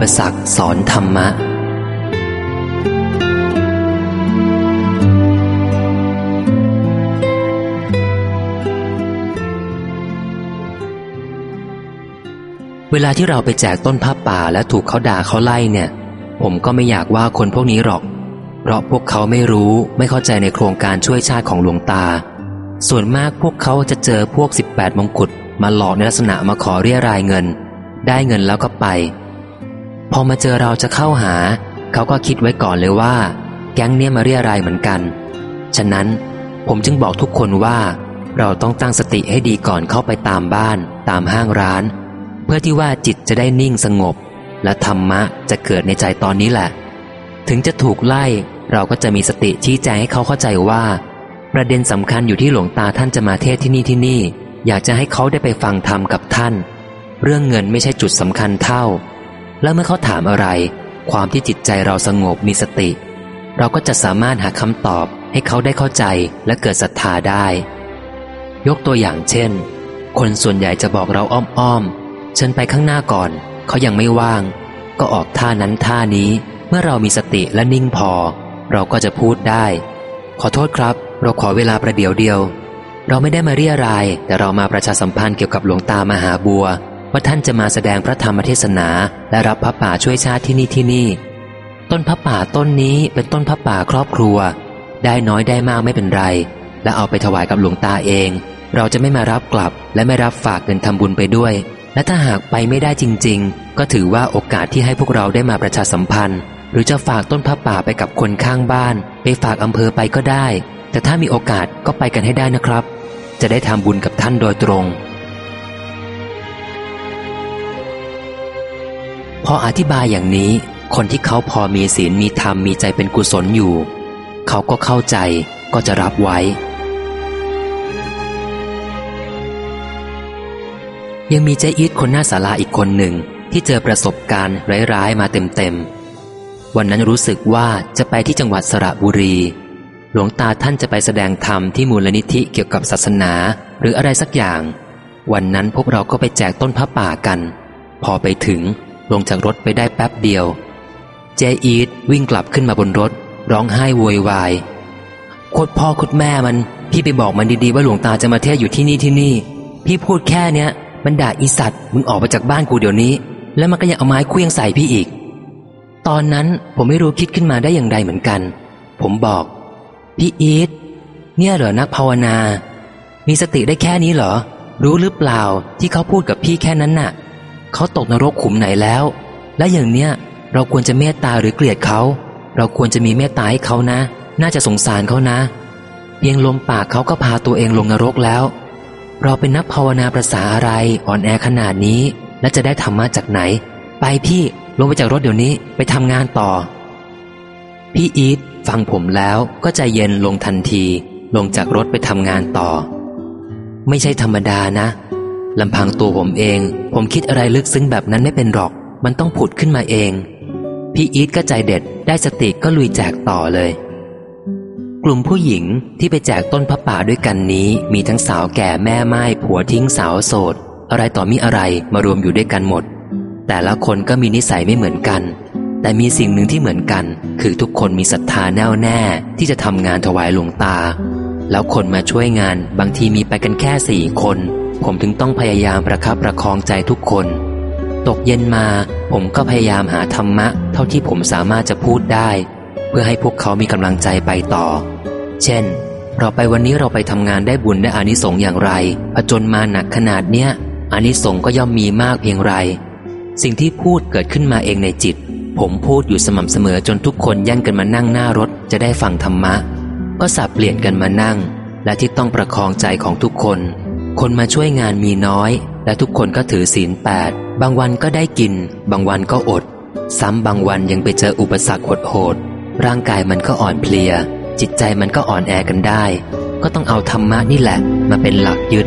ปสรรคสอนธรรมะ เวลาที่เราไปแจกต้นผ้าป่าและถูกเขาด่าเขาไล่เนี่ย ผมก็ไม่อยากว่าคนพวกนี้หรอก เพราะพวกเขาไม่รู้ไม่เข้าใจในโครงการช่วยชาติของหลวงตา ส่วนมากพวกเขาจะเจอพวก 18 มงกุฎมาหลอกในลักษณะมาขอเรียรายเงิน ได้เงินแล้วก็ไป พอมาเจอเราจะเข้าหา เขาก็คิดไว้ก่อนเลยว่า แก๊งเนี้ยมาเรียรายเหมือนกัน ฉะนั้นผมจึงบอกทุกคนว่า เราต้องตั้งสติให้ดีก่อนเข้าไปตามบ้าน ตามห้างร้าน เพื่อที่ว่าจิตจะได้นิ่งสงบ และธรรมะจะเกิดในใจตอนนี้แหละ ถึงจะถูกไล่เราก็จะมีสติชี้แจงให้เขาเข้าใจว่า ประเด็นสำคัญอยู่ที่หลวงตาท่านจะมาเทศที่นี่ที่นี่ อยากจะให้เขาได้ไปฟังธรรมกับท่าน เรื่องเงินไม่ใช่จุดสำคัญเท่า และเมื่อเขาถามอะไร ความที่จิตใจเราสงบมีสติ เราก็จะสามารถหาคำตอบให้เขาได้เข้าใจและเกิดศรัทธาได้ ยกตัวอย่างเช่น คนส่วนใหญ่จะบอกเราอ้อมๆเชิญไปข้างหน้าก่อน เขายังไม่ว่าง ก็ออกท่านั้นท่านี้ เมื่อเรามีสติและนิ่งพอ เราก็จะพูดได้ ขอโทษครับ เราขอเวลาประเดี๋ยวเดียว เราไม่ได้มาเรียราย แต่เรามาประชาสัมพันธ์เกี่ยวกับหลวงตามหาบัว ว่าท่านจะมาแสดงพระธรรมเทศนา และรับพระป่าช่วยชาติที่นี่ที่นี่ ต้นพระป่าต้นนี้เป็นต้นพระป่าครอบครัว ได้น้อยได้มากไม่เป็นไร และเอาไปถวายกับหลวงตาเอง เราจะไม่มารับกลับ และไม่รับฝากเงินทำบุญไปด้วย และถ้าหากไปไม่ได้จริง ๆ ก็ถือว่าโอกาสที่ให้พวกเราได้มาประชาสัมพันธ์ หรือจะฝากต้นพระป่าไปกับคนข้างบ้าน ไปฝากอำเภอไปก็ได้ แต่ถ้ามีโอกาสก็ไปกันให้ได้นะครับ จะได้ทำบุญกับท่านโดยตรง พออธิบายอย่างนี้ คนที่เขาพอมีศีลมีธรรมมีใจเป็นกุศลอยู่ เขาก็เข้าใจก็จะรับไว้ ยังมีเจ๊อีทคนหน้าศาลาอีกคนหนึ่งที่เจอประสบการณ์ร้ายๆมาเต็มๆ วันนั้นรู้สึกว่าจะไปที่จังหวัดสระบุรี หลวงตาท่านจะไปแสดงธรรมที่มูลนิธิเกี่ยวกับศาสนา หรืออะไรสักอย่าง วันนั้นพวกเราก็ไปแจกต้นพระป่ากัน พอไปถึง ลงจากรถไปได้แป๊บเดียว เจอีทวิ่งกลับขึ้นมาบนรถ ร้องไห้โวยวายโคตรพ่อโคตรแม่มัน พี่ไปบอกมันดีๆว่าหลวงตาจะมาเทศอยู่ที่นี่ที่นี่ พี่พูดแค่เนี้ย มันด่าอีสัตว์มึงออกไปจากบ้านกูเดี๋ยวนี้ แล้วมันก็ยังเอาไม้เคลื่องใส่พี่อีก ตอนนั้นผมไม่รู้คิดขึ้นมาได้อย่างไรเหมือนกัน ผมบอก พี่อีทเนี่ยเหรอนักภาวนา มีสติได้แค่นี้เหรอ รู้หรือเปล่าที่เขาพูดกับพี่แค่นั้นน่ะ เขาตกนรกขุมไหนแล้ว และอย่างเนี้ยเราควรจะเมตตาหรือเกลียดเขา เราควรจะมีเมตตาให้เขานะ น่าจะสงสารเขานะ เพียงลมปากเขาก็พาตัวเองลงนรกแล้ว เราเป็นนักภาวนาประสาอะไรอ่อนแอขนาดนี้ และจะได้ธรรมะจากไหน ไปพี่ลงไปจากรถเดี๋ยวนี้ไปทำงานต่อ พี่อีทฟังผมแล้วก็ใจเย็นลงทันที ลงจากรถไปทำงานต่อ ไม่ใช่ธรรมดานะ ลำพังตัวผมเอง ผมคิดอะไรลึกซึ้งแบบนั้นไม่เป็นหรอก มันต้องผุดขึ้นมาเอง พี่อีทก็ใจเด็ดได้สติก็ลุยแจกต่อเลย กลุ่มผู้หญิงที่ไปแจกต้นพระป่าด้วยกันนี้ มีทั้งสาวแก่แม่ไม้ผัวทิ้งสาวโสด อะไรต่อมีอะไรมารวมอยู่ด้วยกันหมด แต่ละคนก็มีนิสัยไม่เหมือนกัน แต่มีสิ่งหนึ่งที่เหมือนกัน คือทุกคนมีศรัทธาแน่วแน่ที่จะทำงานถวายหลวงตา แล้วคนมาช่วยงานบางทีมีไปกันแค่สี่คน ผมถึงต้องพยายามประคับประคองใจทุกคน ตกเย็นมา ผมก็พยายามหาธรรมะ เท่าที่ผมสามารถจะพูดได้ เพื่อให้พวกเขามีกำลังใจไปต่อ เช่น เราไปวันนี้เราไปทำงานได้บุญได้อานิสงส์อย่างไรผจญมาหนักขนาดเนี้ยอานิสงส์ก็ย่อมมีมากเพียงไร สิ่งที่พูดเกิดขึ้นมาเองในจิต ผมพูดอยู่สม่ำเสมอจนทุกคนแย่งกันมานั่งหน้ารถจะได้ฟังธรรมะ ก็สับเปลี่ยนกันมานั่ง และที่ต้องประคองใจของทุกคน คนมาช่วยงานมีน้อย และทุกคนก็ถือศีลแปดบางวันก็ได้กิน บางวันก็อด ซ้ำบางวันยังไปเจออุปสรรคโหดๆร่างกายมันก็อ่อนเพลีย จิตใจมันก็อ่อนแอกันได้ ก็ต้องเอาธรรมะนี่แหละ มาเป็นหลักยึด